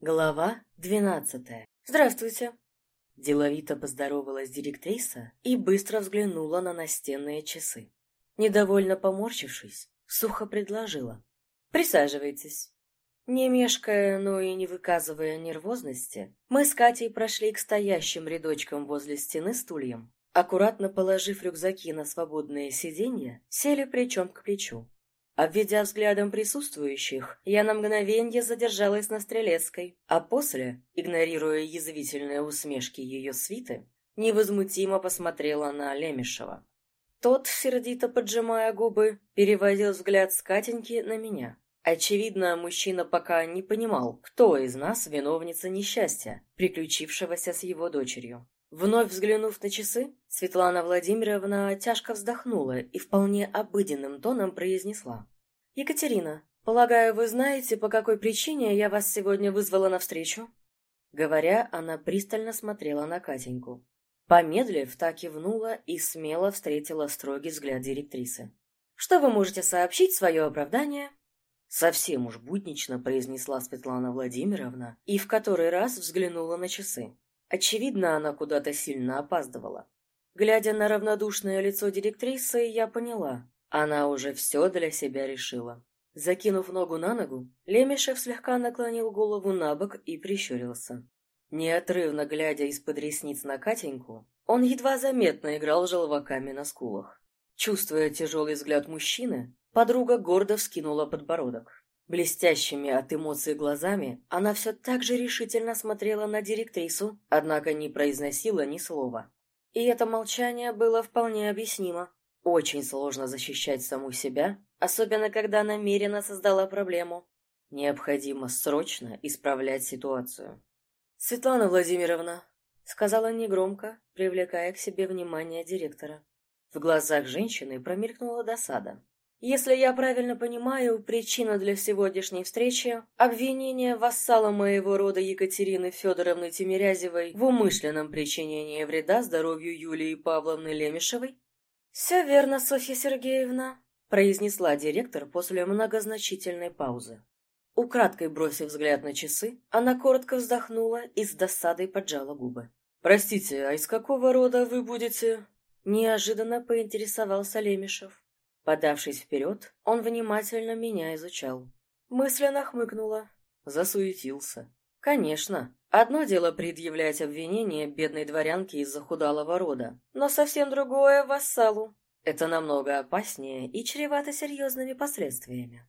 Глава двенадцатая. «Здравствуйте!» Деловито поздоровалась директриса и быстро взглянула на настенные часы. Недовольно поморщившись, сухо предложила. «Присаживайтесь». Не мешкая, но и не выказывая нервозности, мы с Катей прошли к стоящим рядочкам возле стены стульям. Аккуратно положив рюкзаки на свободные сиденья, сели плечом к плечу. Обведя взглядом присутствующих, я на мгновенье задержалась на Стрелецкой, а после, игнорируя язвительные усмешки ее свиты, невозмутимо посмотрела на Лемешева. Тот, сердито поджимая губы, переводил взгляд с Катеньки на меня. Очевидно, мужчина пока не понимал, кто из нас виновница несчастья, приключившегося с его дочерью. Вновь взглянув на часы, Светлана Владимировна тяжко вздохнула и вполне обыденным тоном произнесла. «Екатерина, полагаю, вы знаете, по какой причине я вас сегодня вызвала на встречу?» Говоря, она пристально смотрела на Катеньку. Помедлив, так кивнула и смело встретила строгий взгляд директрисы. «Что вы можете сообщить свое оправдание?» Совсем уж буднично произнесла Светлана Владимировна и в который раз взглянула на часы. Очевидно, она куда-то сильно опаздывала. Глядя на равнодушное лицо директрисы, я поняла. Она уже все для себя решила. Закинув ногу на ногу, Лемешев слегка наклонил голову на бок и прищурился. Неотрывно глядя из-под ресниц на Катеньку, он едва заметно играл желваками на скулах. Чувствуя тяжелый взгляд мужчины, подруга гордо вскинула подбородок. Блестящими от эмоций глазами она все так же решительно смотрела на директрису, однако не произносила ни слова. И это молчание было вполне объяснимо. Очень сложно защищать саму себя, особенно когда намеренно создала проблему. Необходимо срочно исправлять ситуацию. «Светлана Владимировна», — сказала негромко, привлекая к себе внимание директора. В глазах женщины промелькнула досада. Если я правильно понимаю, причина для сегодняшней встречи – обвинение вассала моего рода Екатерины Федоровны Тимирязевой в умышленном причинении вреда здоровью Юлии Павловны Лемешевой? «Все верно, Софья Сергеевна», – произнесла директор после многозначительной паузы. Украдкой бросив взгляд на часы, она коротко вздохнула и с досадой поджала губы. «Простите, а из какого рода вы будете?» Неожиданно поинтересовался Лемешев. Подавшись вперед, он внимательно меня изучал. Мысленно хмыкнула. Засуетился. Конечно, одно дело предъявлять обвинение бедной дворянке из захудалого рода, но совсем другое — вассалу. Это намного опаснее и чревато серьезными последствиями.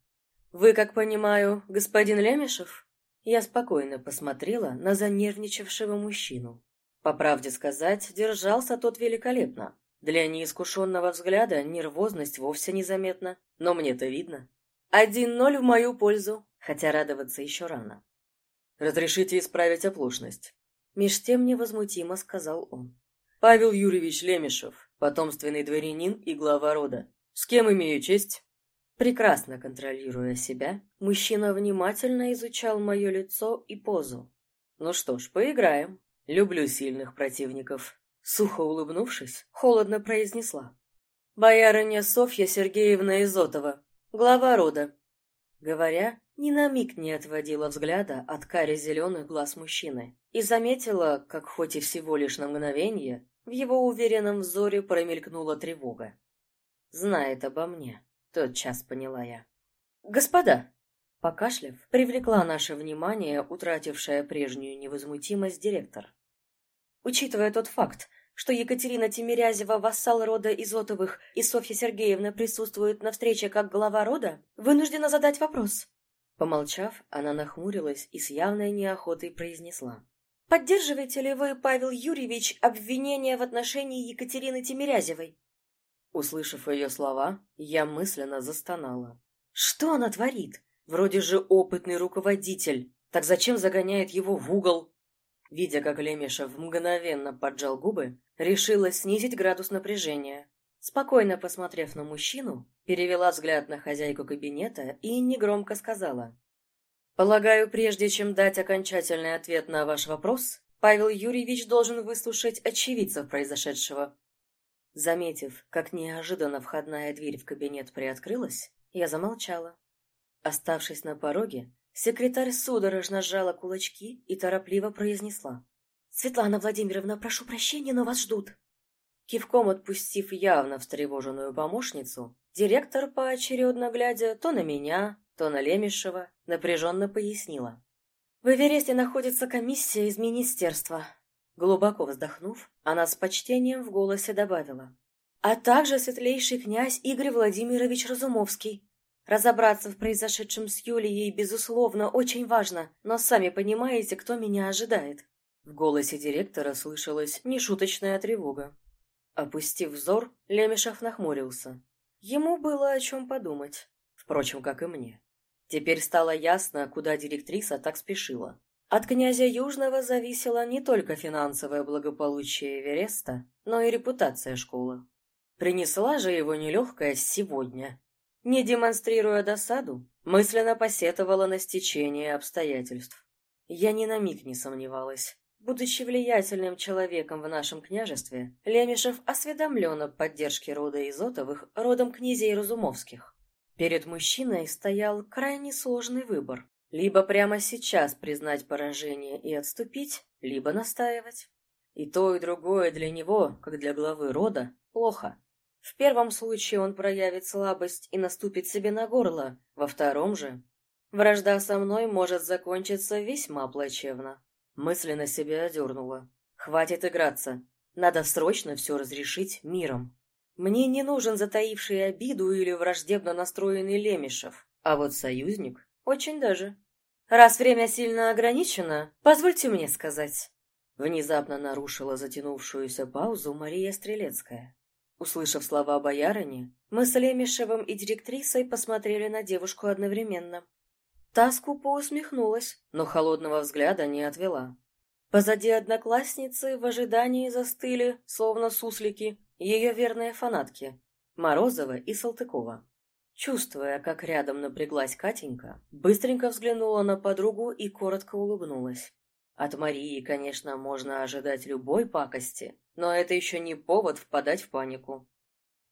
«Вы, как понимаю, господин Лемешев?» Я спокойно посмотрела на занервничавшего мужчину. По правде сказать, держался тот великолепно. Для неискушенного взгляда нервозность вовсе незаметна, но мне-то видно. Один ноль в мою пользу, хотя радоваться еще рано. «Разрешите исправить оплошность», — меж тем невозмутимо сказал он. «Павел Юрьевич Лемешев, потомственный дворянин и глава рода. С кем имею честь?» Прекрасно контролируя себя, мужчина внимательно изучал мое лицо и позу. «Ну что ж, поиграем. Люблю сильных противников». Сухо улыбнувшись, холодно произнесла. «Боярыня Софья Сергеевна Изотова, глава рода». Говоря, ни на миг не отводила взгляда от кари зеленых глаз мужчины и заметила, как хоть и всего лишь на мгновение, в его уверенном взоре промелькнула тревога. «Знает обо мне», — тот час поняла я. «Господа!» Покашлив, привлекла наше внимание, утратившая прежнюю невозмутимость директор. Учитывая тот факт, что Екатерина Тимирязева, вассал рода Изотовых, и Софья Сергеевна присутствуют на встрече как глава рода, вынуждена задать вопрос. Помолчав, она нахмурилась и с явной неохотой произнесла. «Поддерживаете ли вы, Павел Юрьевич, обвинение в отношении Екатерины Тимирязевой?» Услышав ее слова, я мысленно застонала. «Что она творит? Вроде же опытный руководитель. Так зачем загоняет его в угол? Видя, как Лемешев мгновенно поджал губы, решила снизить градус напряжения. Спокойно посмотрев на мужчину, перевела взгляд на хозяйку кабинета и негромко сказала. «Полагаю, прежде чем дать окончательный ответ на ваш вопрос, Павел Юрьевич должен выслушать очевидцев произошедшего». Заметив, как неожиданно входная дверь в кабинет приоткрылась, я замолчала. Оставшись на пороге, Секретарь судорожно сжала кулачки и торопливо произнесла. «Светлана Владимировна, прошу прощения, но вас ждут». Кивком отпустив явно встревоженную помощницу, директор, поочередно глядя то на меня, то на Лемешева, напряженно пояснила. В Эвересте находится комиссия из министерства. Глубоко вздохнув, она с почтением в голосе добавила. А также светлейший князь Игорь Владимирович Разумовский. Разобраться в произошедшем с Юлией, безусловно, очень важно, но сами понимаете, кто меня ожидает. В голосе директора слышалась нешуточная тревога. Опустив взор, Лемешев нахмурился. Ему было о чем подумать. Впрочем, как и мне. Теперь стало ясно, куда директриса так спешила. От князя Южного зависело не только финансовое благополучие Эвереста, но и репутация школы. Принесла же его нелегкая сегодня. Не демонстрируя досаду, мысленно посетовала на стечение обстоятельств. Я ни на миг не сомневалась. Будучи влиятельным человеком в нашем княжестве, Лемешев осведомлен о поддержке рода Изотовых родом князей Разумовских. Перед мужчиной стоял крайне сложный выбор. Либо прямо сейчас признать поражение и отступить, либо настаивать. И то, и другое для него, как для главы рода, плохо. В первом случае он проявит слабость и наступит себе на горло, во втором же... Вражда со мной может закончиться весьма плачевно. Мысленно себя одернула. Хватит играться. Надо срочно все разрешить миром. Мне не нужен затаивший обиду или враждебно настроенный Лемешев, а вот союзник очень даже. Раз время сильно ограничено, позвольте мне сказать. Внезапно нарушила затянувшуюся паузу Мария Стрелецкая. Услышав слова боярыни, мы с Лемешевым и директрисой посмотрели на девушку одновременно. Та скупо усмехнулась, но холодного взгляда не отвела. Позади одноклассницы в ожидании застыли, словно суслики, ее верные фанатки — Морозова и Салтыкова. Чувствуя, как рядом напряглась Катенька, быстренько взглянула на подругу и коротко улыбнулась. От Марии, конечно, можно ожидать любой пакости, но это еще не повод впадать в панику.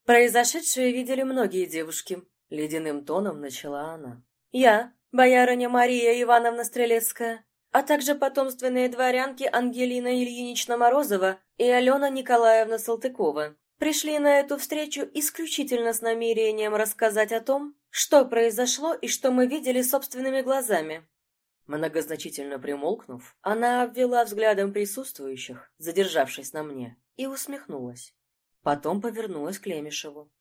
«Произошедшее видели многие девушки», — ледяным тоном начала она. «Я, боярыня Мария Ивановна Стрелецкая, а также потомственные дворянки Ангелина Ильинична Морозова и Алена Николаевна Салтыкова. Пришли на эту встречу исключительно с намерением рассказать о том, что произошло и что мы видели собственными глазами. Многозначительно примолкнув, она обвела взглядом присутствующих, задержавшись на мне, и усмехнулась. Потом повернулась к Лемешеву.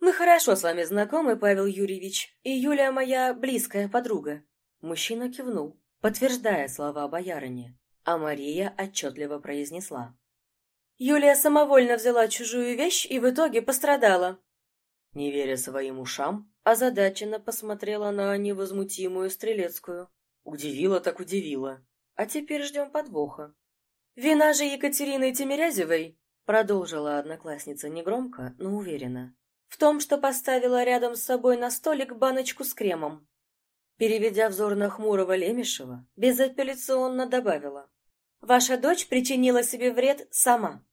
«Мы хорошо с вами знакомы, Павел Юрьевич, и Юлия моя близкая подруга». Мужчина кивнул, подтверждая слова боярыни, а Мария отчетливо произнесла. «Юлия самовольно взяла чужую вещь и в итоге пострадала». Не веря своим ушам, озадаченно посмотрела на невозмутимую Стрелецкую. Удивила так удивила. А теперь ждем подвоха. «Вина же Екатерины Тимирязевой», — продолжила одноклассница негромко, но уверенно, «в том, что поставила рядом с собой на столик баночку с кремом. Переведя взор на хмурого Лемешева, безапелляционно добавила. «Ваша дочь причинила себе вред сама».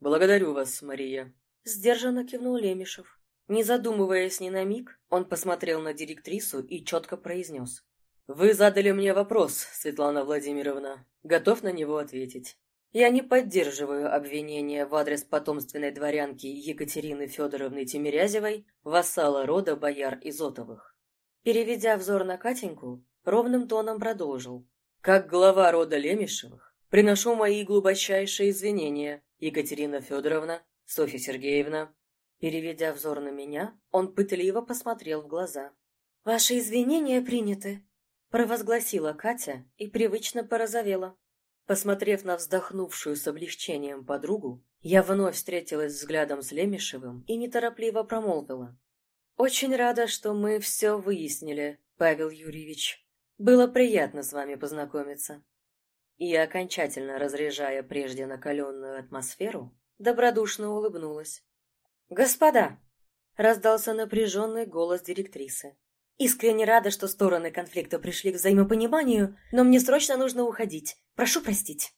«Благодарю вас, Мария», — сдержанно кивнул Лемешев. Не задумываясь ни на миг, он посмотрел на директрису и четко произнес. «Вы задали мне вопрос, Светлана Владимировна. Готов на него ответить. Я не поддерживаю обвинения в адрес потомственной дворянки Екатерины Федоровны Тимирязевой, вассала рода бояр Изотовых. Переведя взор на Катеньку, ровным тоном продолжил. «Как глава рода Лемешевых, приношу мои глубочайшие извинения, Екатерина Федоровна, Софья Сергеевна». Переведя взор на меня, он пытливо посмотрел в глаза. «Ваши извинения приняты», — провозгласила Катя и привычно порозовела. Посмотрев на вздохнувшую с облегчением подругу, я вновь встретилась взглядом с Лемешевым и неторопливо промолвила. «Очень рада, что мы все выяснили, Павел Юрьевич. Было приятно с вами познакомиться». И, окончательно разряжая прежде накаленную атмосферу, добродушно улыбнулась. «Господа!» — раздался напряженный голос директрисы. «Искренне рада, что стороны конфликта пришли к взаимопониманию, но мне срочно нужно уходить. Прошу простить».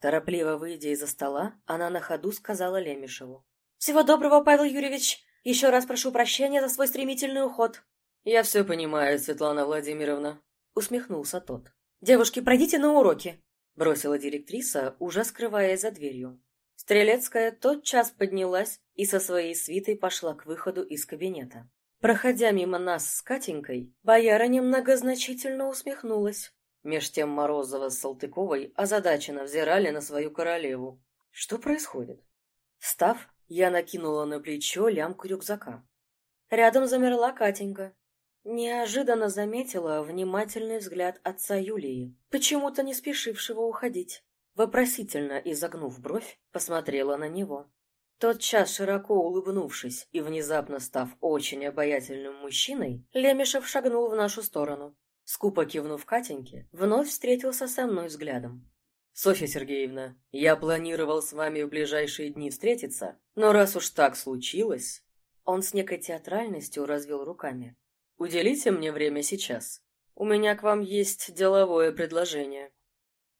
Торопливо выйдя из-за стола, она на ходу сказала Лемешеву. «Всего доброго, Павел Юрьевич! Еще раз прошу прощения за свой стремительный уход. Я все понимаю, Светлана Владимировна. усмехнулся тот. «Девушки, пройдите на уроки!» бросила директриса, уже скрываясь за дверью. Стрелецкая тотчас поднялась и со своей свитой пошла к выходу из кабинета. Проходя мимо нас с Катенькой, боярыня многозначительно усмехнулась. Меж тем Морозова с Салтыковой озадаченно взирали на свою королеву. Что происходит? Встав, я накинула на плечо лямку рюкзака. Рядом замерла Катенька. Неожиданно заметила внимательный взгляд отца Юлии, почему-то не спешившего уходить. Вопросительно изогнув бровь, посмотрела на него. Тотчас, широко улыбнувшись и внезапно став очень обаятельным мужчиной, Лемешев шагнул в нашу сторону. Скупо кивнув Катеньке, вновь встретился со мной взглядом. «Софья Сергеевна, я планировал с вами в ближайшие дни встретиться, но раз уж так случилось...» Он с некой театральностью развел руками. «Уделите мне время сейчас. У меня к вам есть деловое предложение».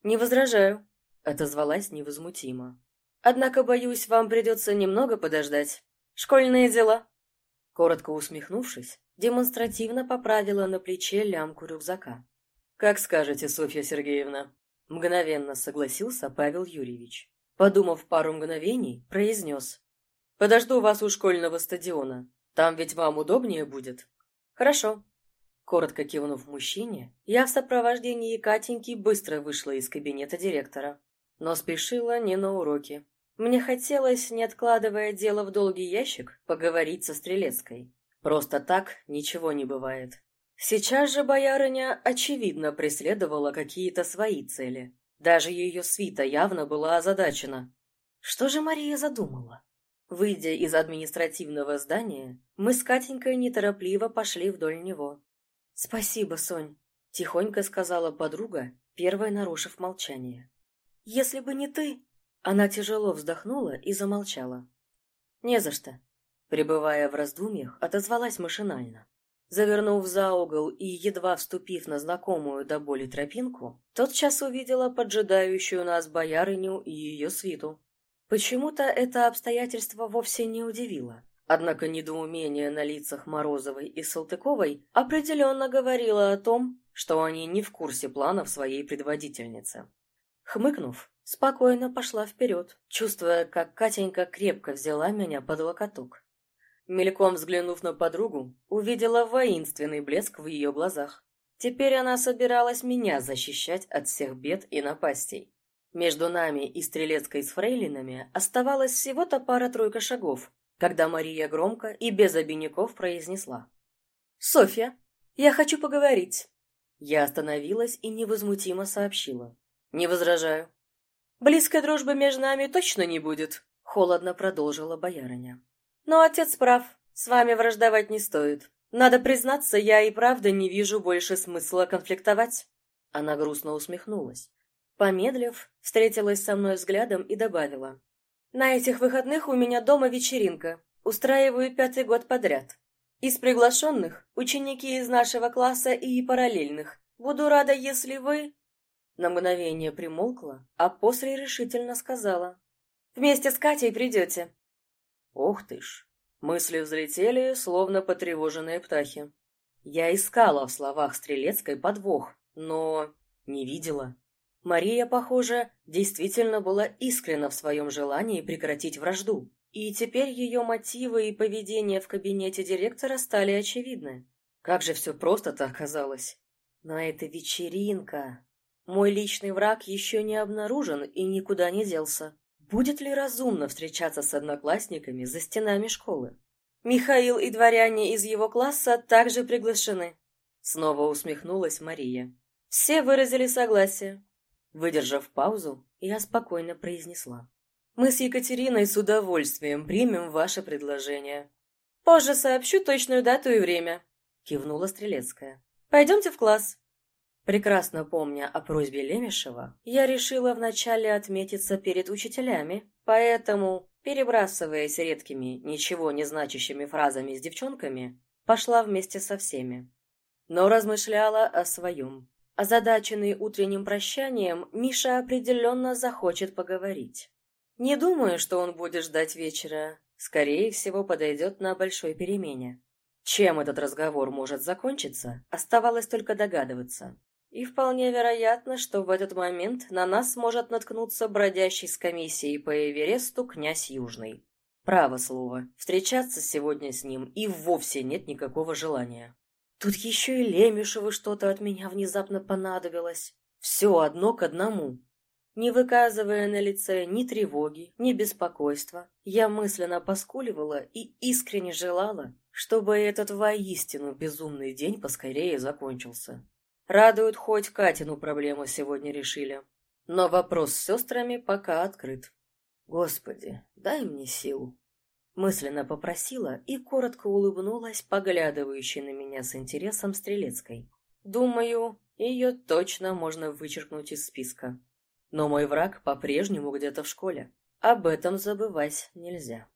«Не возражаю», — отозвалась невозмутимо. «Однако, боюсь, вам придется немного подождать. Школьные дела». Коротко усмехнувшись, демонстративно поправила на плече лямку рюкзака. «Как скажете, Софья Сергеевна», — мгновенно согласился Павел Юрьевич. Подумав пару мгновений, произнес. «Подожду вас у школьного стадиона. Там ведь вам удобнее будет». «Хорошо». Коротко кивнув мужчине, я в сопровождении Катеньки быстро вышла из кабинета директора. Но спешила не на уроки. Мне хотелось, не откладывая дело в долгий ящик, поговорить со Стрелецкой. Просто так ничего не бывает. Сейчас же боярыня, очевидно, преследовала какие-то свои цели. Даже ее свита явно была озадачена. Что же Мария задумала? Выйдя из административного здания, мы с Катенькой неторопливо пошли вдоль него. «Спасибо, Сонь», — тихонько сказала подруга, первая нарушив молчание. «Если бы не ты...» Она тяжело вздохнула и замолчала. «Не за что», — пребывая в раздумьях, отозвалась машинально. Завернув за угол и едва вступив на знакомую до боли тропинку, тотчас увидела поджидающую нас боярыню и ее свиту. Почему-то это обстоятельство вовсе не удивило. Однако недоумение на лицах Морозовой и Салтыковой определенно говорило о том, что они не в курсе планов своей предводительницы. Хмыкнув, спокойно пошла вперед, чувствуя, как Катенька крепко взяла меня под локоток. Мельком взглянув на подругу, увидела воинственный блеск в ее глазах. Теперь она собиралась меня защищать от всех бед и напастей. Между нами и Стрелецкой с фрейлинами оставалось всего-то пара-тройка шагов, когда Мария громко и без обиняков произнесла. «Софья, я хочу поговорить». Я остановилась и невозмутимо сообщила. «Не возражаю». «Близкой дружбы между нами точно не будет», — холодно продолжила боярыня. «Но отец прав, с вами враждовать не стоит. Надо признаться, я и правда не вижу больше смысла конфликтовать». Она грустно усмехнулась. Помедлив, встретилась со мной взглядом и добавила. «На этих выходных у меня дома вечеринка. Устраиваю пятый год подряд. Из приглашенных – ученики из нашего класса и параллельных. Буду рада, если вы...» На мгновение примолкла, а после решительно сказала. «Вместе с Катей придете». Ох ты ж! Мысли взлетели, словно потревоженные птахи. Я искала в словах Стрелецкой подвох, но не видела. Мария, похоже, действительно была искренна в своем желании прекратить вражду, и теперь ее мотивы и поведение в кабинете директора стали очевидны. Как же все просто-то оказалось. Но это вечеринка. Мой личный враг еще не обнаружен и никуда не делся. Будет ли разумно встречаться с одноклассниками за стенами школы? Михаил и дворяне из его класса также приглашены. Снова усмехнулась Мария. Все выразили согласие. Выдержав паузу, я спокойно произнесла. «Мы с Екатериной с удовольствием примем ваше предложение». «Позже сообщу точную дату и время», — кивнула Стрелецкая. «Пойдемте в класс». Прекрасно помня о просьбе Лемешева, я решила вначале отметиться перед учителями, поэтому, перебрасываясь редкими, ничего не значащими фразами с девчонками, пошла вместе со всеми. Но размышляла о своем. Озадаченный утренним прощанием, Миша определенно захочет поговорить. Не думаю, что он будет ждать вечера. Скорее всего, подойдет на большой перемене. Чем этот разговор может закончиться, оставалось только догадываться. И вполне вероятно, что в этот момент на нас может наткнуться бродящий с комиссией по Эвересту князь Южный. Право слово, встречаться сегодня с ним и вовсе нет никакого желания. Тут еще и Лемешеву что-то от меня внезапно понадобилось. Все одно к одному. Не выказывая на лице ни тревоги, ни беспокойства, я мысленно поскуливала и искренне желала, чтобы этот воистину безумный день поскорее закончился. Радует, хоть Катину проблему сегодня решили. Но вопрос с сестрами пока открыт. Господи, дай мне силу. Мысленно попросила и коротко улыбнулась, поглядывающей на меня с интересом Стрелецкой. Думаю, ее точно можно вычеркнуть из списка. Но мой враг по-прежнему где-то в школе. Об этом забывать нельзя.